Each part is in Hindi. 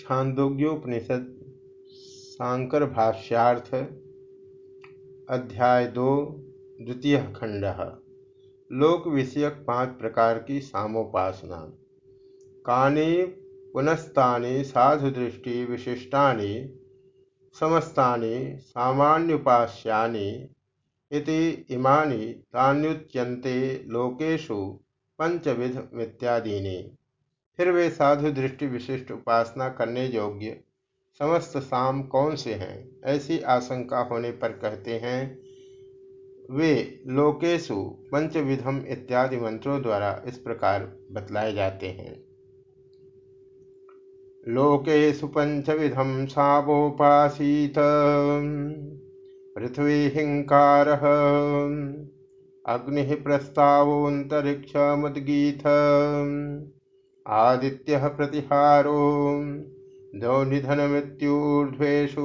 छांदोग्योपनिषद शांकर भाष्यार्थ, अध्याय दो, द्वितीय खंड। लोक विषयक पाँच प्रकार की सामोपासना। कानी पुनस्तानि साधुदृष्टि विशिष्टानि, समस्तानि सामान्युपास्यानि, इति इमानि तान्युच्यन्ते लोकेषु पंचविध इत्यादीनि फिर वे साधु दृष्टि विशिष्ट उपासना करने योग्य, समस्त साम कौन से हैं? ऐसी आशंका होने पर कहते हैं, वे लोकेशु, पंचविधम इत्यादि मंत्रों द्वारा इस प्रकार बतलाए जाते हैं। लोकेशु पंचविधम सावोपासीत, पृथ्वी हिंकार, अग्नि प्रस्तावोन्तरिक्ष मुदगीथ आदित्य प्रतिहारो दो निधन मृत्युर्ध्वेशु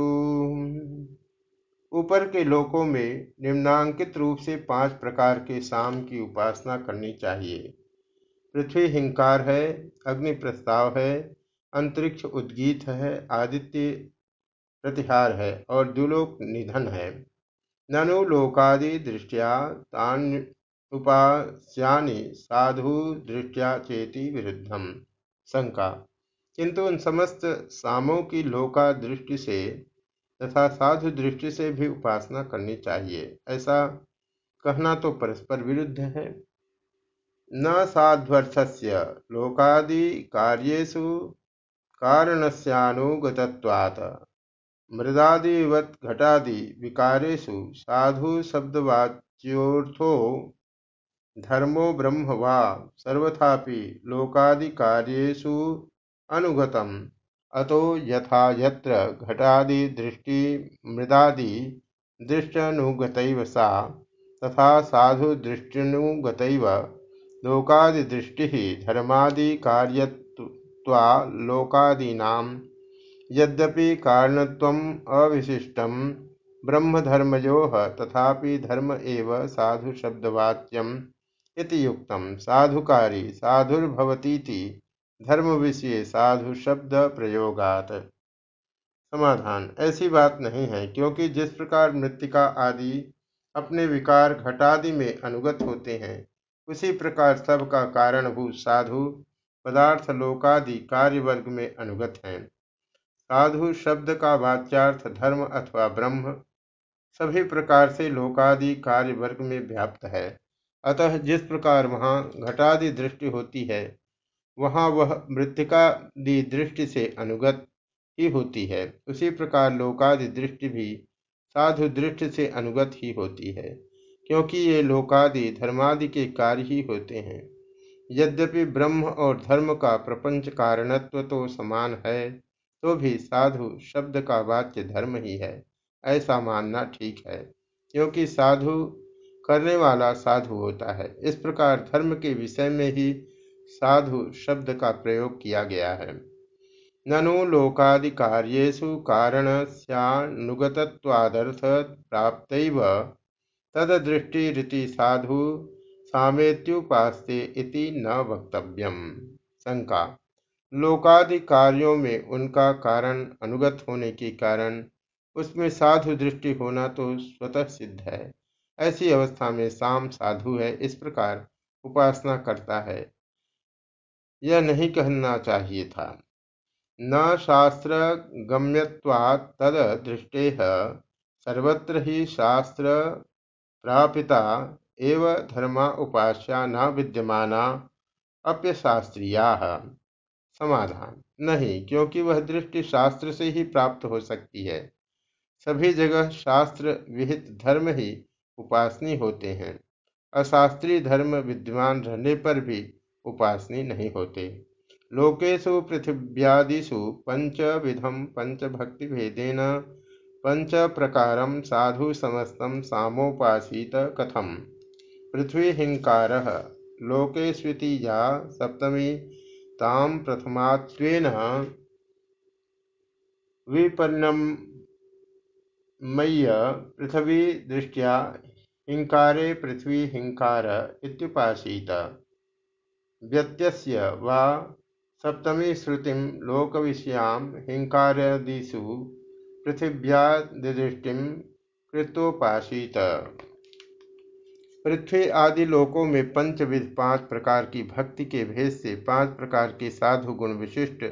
ऊपर के लोकों में निम्नांकित रूप से पाँच प्रकार के शाम की उपासना करनी चाहिए। पृथ्वी हिंकार है, अग्नि प्रस्ताव है, अंतरिक्ष उद्गीत है, आदित्य प्रतिहार है और दुलोक निधन है। ननु लोकादि दृष्टिया उपास्यानि साधु दृष्टिया चेति विरुद्धम शंका। किंतु उन समस्त सामों की लोका दृष्टि से तथा साधु दृष्टि से भी उपासना करनी चाहिए, ऐसा कहना तो परस्पर विरुद्ध है। न साध्वर्थस्य लोकादि कार्येषु कारणस्यानुगतत्वात्। मृदादिवत घटादि विकारेषु साधु शब्दवाच्योर्थो धर्मो ब्रह्म वा, सर्वथापि लोकादिकार्येषु अनुगतम। अतो यथा यत्र घटादिदृष्टि मृदादि दृष्टनुगतैव सा, तथा साधुदृष्टिनुगतैव लोकादिदृष्टिः धर्मादिकार्यत्वालोकादीनां यद्यपि कारणत्वम् अविशिष्टं ब्रह्मधर्मयोः तथापि धर्म एव साधुशब्दवाच्यम्। इति साधुकारी, साधुर्भवतीति। धर्म विषय साधु शब्द प्रयोगात। समाधान। ऐसी बात नहीं है, क्योंकि जिस प्रकार मृतिका आदि अपने विकार घटादि में अनुगत होते हैं, उसी प्रकार सब का कारण कारणभूत साधु पदार्थ लोकादि कार्य वर्ग में अनुगत हैं। साधु शब्द का वाच्यार्थ धर्म अथवा ब्रह्म सभी प्रकार से लोकादि कार्य वर्ग में व्याप्त है। अतः जिस प्रकार वहाँ घटादि दृष्टि होती है, वहाँ वह मृतिकादि दृष्टि से अनुगत ही होती है। उसी प्रकार लोकादि दृष्टि भी साधु दृष्टि से अनुगत ही होती है, क्योंकि ये लोकादि धर्मादि के कार्य ही होते हैं। यद्यपि ब्रह्म और धर्म का प्रपंच कारणत्व तो समान है तो भी साधु शब्द का वाच्य धर्म ही है, ऐसा मानना ठीक है, क्योंकि साधु करने वाला साधु होता है। इस प्रकार धर्म के विषय में ही साधु शब्द का प्रयोग किया गया है। ननु लोकादि कार्येशु कारण सनुगतवादर्थ प्राप्त तदृष्टि साधु सामेत्युपास्ते इति न वक्तव्यम। शंका। लोकादि कार्यों में उनका कारण अनुगत होने के कारण उसमें साधु दृष्टि होना तो स्वतः सिद्ध है। ऐसी अवस्था में साम साधु है, इस प्रकार उपासना करता है। यह नहीं कहना चाहिए था। न शास्त्र गम्यवाद तद दृष्टे सर्वत्र ही शास्त्र प्रापिता एव धर्मा उपास्या न विद्यमाना शास्त्रीया समाधान। नहीं, क्योंकि वह दृष्टि शास्त्र से ही प्राप्त हो सकती है। सभी जगह शास्त्र विहित धर्म ही उपासनी होते हैं। अशास्त्रीय धर्म विद्यमान रहने पर भी उपासनी नहीं होते। लोकेशु पृथिव्यादिषु पंच विधम पंच भक्ति भेदेन पंच प्रकार साधु समस्तम सामोपासीत कथम। पृथ्वी हिंकार लोकेस्विति या सप्तमी ताम प्रथमात्वेन विपन्नम मय्य पृथ्वी दृष्टिया हिंकारे पृथ्वी हिंकार इत्युपासीत। व्यत्यस्य वा लोक विषयाम हिंकारादिषु पृथिव्यादिदृष्टि कृतोपासीत। पृथ्वी आदि लोकों में पंचविध पाँच प्रकार की भक्ति के भेद से पाँच प्रकार के साधु गुण विशिष्ट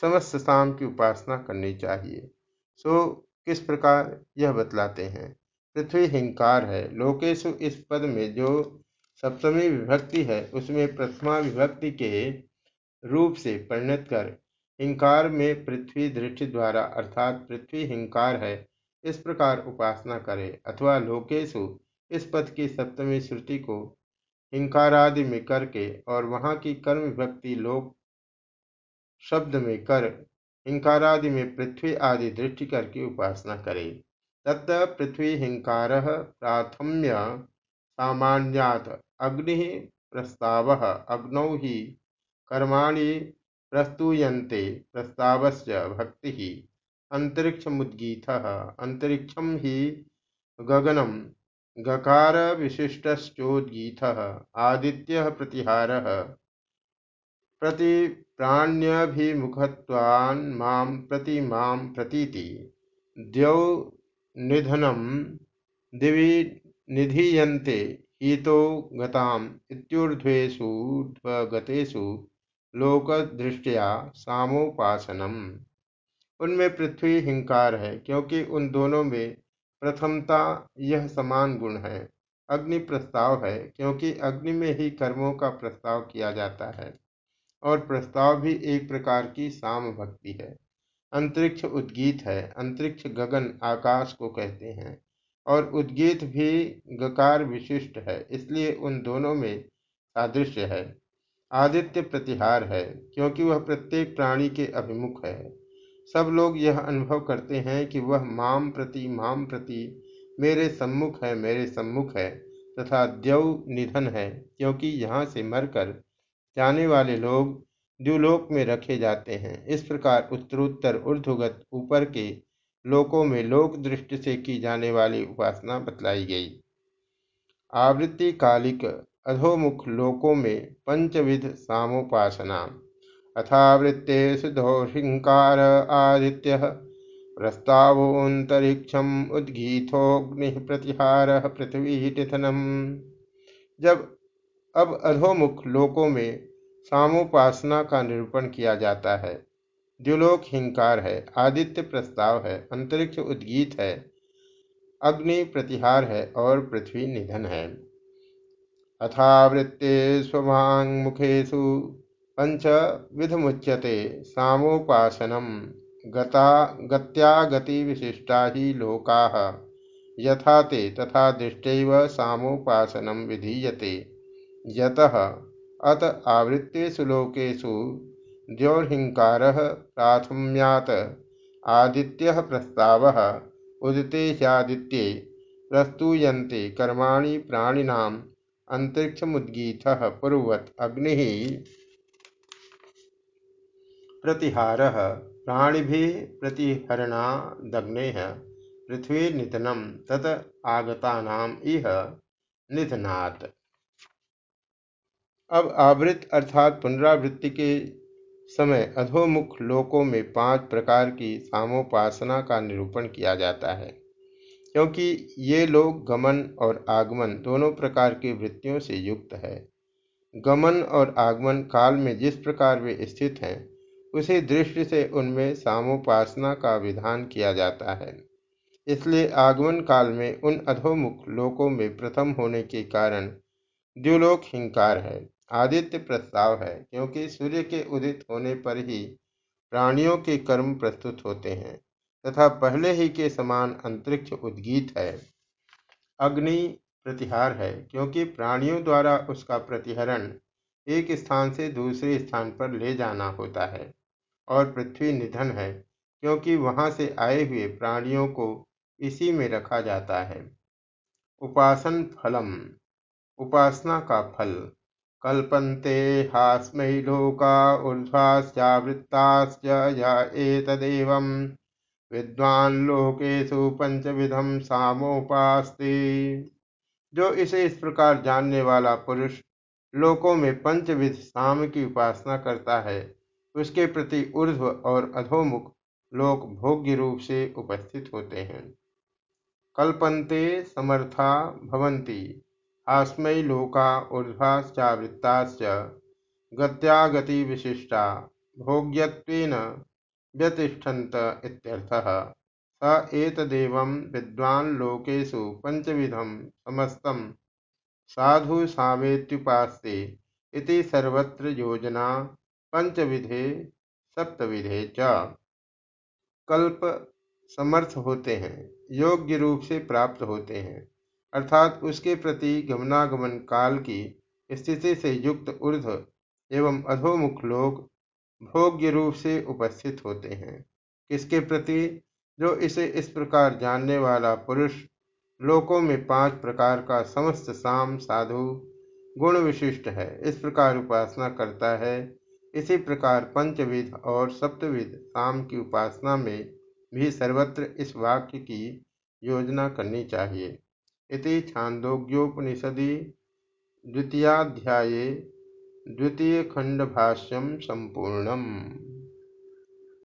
समस्त शाम की उपासना करनी चाहिए। सो, किस प्रकार यह बतलाते हैं? पृथ्वी हिंकार है। लोकेशु इस पद में जो सप्तमी विभक्ति है, उसमें प्रथमा विभक्ति के रूप से परिणत कर हिंकार में पृथ्वी दृष्टि द्वारा अर्थात पृथ्वी हिंकार है, इस प्रकार उपासना करे। अथवा लोकेशु इस पद की सप्तमी श्रुति को हिंकारादि में करके और वहाँ की कर्म विभक्ति लोक शब्द में कर हिंकारादि में पृथ्वी आदि दृष्टि करके उपासना करे। तत् पृथ्वी हिंकार प्राथम्य सामान्यात अग्नि प्रस्ताव। अग्नौ ही कर्माणि प्रस्तूयन्ते प्रस्तावस्य भक्ति। अंतरिक्षमुद्गीत अंतरिक्षम ही गगनम गकार विशिष्टोद्गीत आदित्य प्रतिहार। प्रति माँ प्रतीति। द्यौ निधनम दिवि निधीयन्ते हीतो गताम इत्यूर्ध्वेषु लोकदृष्टिया सामोपासनम। उनमें पृथ्वी हिंकार है, क्योंकि उन दोनों में प्रथमता यह समान गुण है। अग्नि प्रस्ताव है, क्योंकि अग्नि में ही कर्मों का प्रस्ताव किया जाता है, और प्रस्ताव भी एक प्रकार की साम भक्ति है। अंतरिक्ष उद्गीत है। अंतरिक्ष गगन आकाश को कहते हैं और उद्गीत भी गकार विशिष्ट है, इसलिए उन दोनों में सादृश्य है। आदित्य प्रतिहार है, क्योंकि वह प्रत्येक प्राणी के अभिमुख है। सब लोग यह अनुभव करते हैं कि वह माम प्रति माम प्रति मेरे सम्मुख है, मेरे सम्मुख है, तथा द्यव निधन है, क्योंकि यहाँ से मरकर जाने वाले लोग द्युलोक में रखे जाते हैं। इस प्रकार उत्तरोत्तर, ऊर्ध्वगत, ऊपर के लोकों में लोक दृष्टि से की जाने वाली उपासना बतलाई गई। आवृत्ति कालिक अधोमुख लोकों में पंचविध सामोपासना अथावृत्ते सिद्धोहिंकार आदित्य प्रस्तावोन्तरिक्षम उद्गीथोग्नि प्रतिहार पृथ्वी निधनम जब, अब अधोमुख लोकों में सामोपासना का निरूपण किया जाता है। द्युलोक हिंकार है, आदित्य प्रस्ताव है, अंतरिक्ष उद्गीत है, अग्नि प्रतिहार है और पृथ्वी निधन है। अथावृत्ते स्वभांग मुखेशु पंच विधमुच्यते, सामोपासनम, गता गति विशिष्टा ही लोका, यथा ते तथा दृष्टैव सामोपासनम विधीयते। यतः अत आवृत्तेषु लोकेषु द्यौर्हिङ्कारः प्राथम्यात्। आदित्यः प्रस्तावः, उदिते ह्यादित्ये प्रस्तूयन्ते कर्माणि प्राणिनाम् अन्तरिक्षमुद्गीतः पूर्ववत् अग्निः। प्रतिहारः, प्राणिभिः प्रतिहरणादग्नेः, पृथ्वी निधनं तत आगतानाम् इह निधनात्। अब आवृत अर्थात पुनरावृत्ति के समय अधोमुख लोकों में पाँच प्रकार की सामोपासना का निरूपण किया जाता है। क्योंकि ये लोग गमन और आगमन दोनों प्रकार की वृत्तियों से युक्त है। गमन और आगमन काल में जिस प्रकार वे स्थित हैं, उसी दृष्टि से उनमें सामोपासना का विधान किया जाता है। इसलिए आगमन काल में उन अधोमुख लोकों में प्रथम होने के कारण द्युलोक हिंकार है। आदित्य प्रस्ताव है, क्योंकि सूर्य के उदित होने पर ही प्राणियों के कर्म प्रस्तुत होते हैं, तथा पहले ही के समान अंतरिक्ष उद्गीत है। अग्नि प्रतिहार है, क्योंकि प्राणियों द्वारा उसका प्रतिहरण एक स्थान से दूसरे स्थान पर ले जाना होता है, और पृथ्वी निधन है, क्योंकि वहाँ से आए हुए प्राणियों को इसी में रखा जाता है। उपासन फलम, उपासना का फल कल्पन्ते हास्मै लोका ऊर्ध्वाश्चावृत्ताश्च य एतदेवं विद्वान् लोकेषु पंचविधम सामोपास्ते। जो इसे इस प्रकार जानने वाला पुरुष लोकों में पंचविध साम की उपासना करता है, उसके प्रति ऊर्ध्व और अधोमुख लोक भोग्य रूप से उपस्थित होते हैं। कल्पन्ते समर्था भवन्ति। आस्मै लोका ऊर्ध्वाश्चावृत्ताश्च गत्यागति विशिष्टा भोग्यत्वेन व्यतिष्ठन्त इत्यर्थः। स एतदेवं विद्वान् लोकेषु पञ्चविधं साधु सामेत्युपास्ते इति सर्वत्र योजना पंचविधे सप्तविधे च। कल्प समर्थ होते हैं, योग्य रूप से प्राप्त होते हैं। अर्थात उसके प्रति गमनागमन काल की स्थिति से युक्त ऊर्ध एवं अधोमुख लोग भोग्य रूप से उपस्थित होते हैं। किसके प्रति? जो इसे इस प्रकार जानने वाला पुरुष लोकों में पाँच प्रकार का समस्त साम साधु गुण विशिष्ट है। इस प्रकार उपासना करता है। इसी प्रकार पंचविध और सप्तविध शाम की उपासना में भी सर्वत्र इस वाक्य की योजना करनी चाहिए। इति छांदोग्योपनिषदि द्वितीयाध्याये द्वितीय खंड भाष्यम संपूर्णम